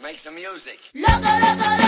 let's make some music. Loco, loco, loco,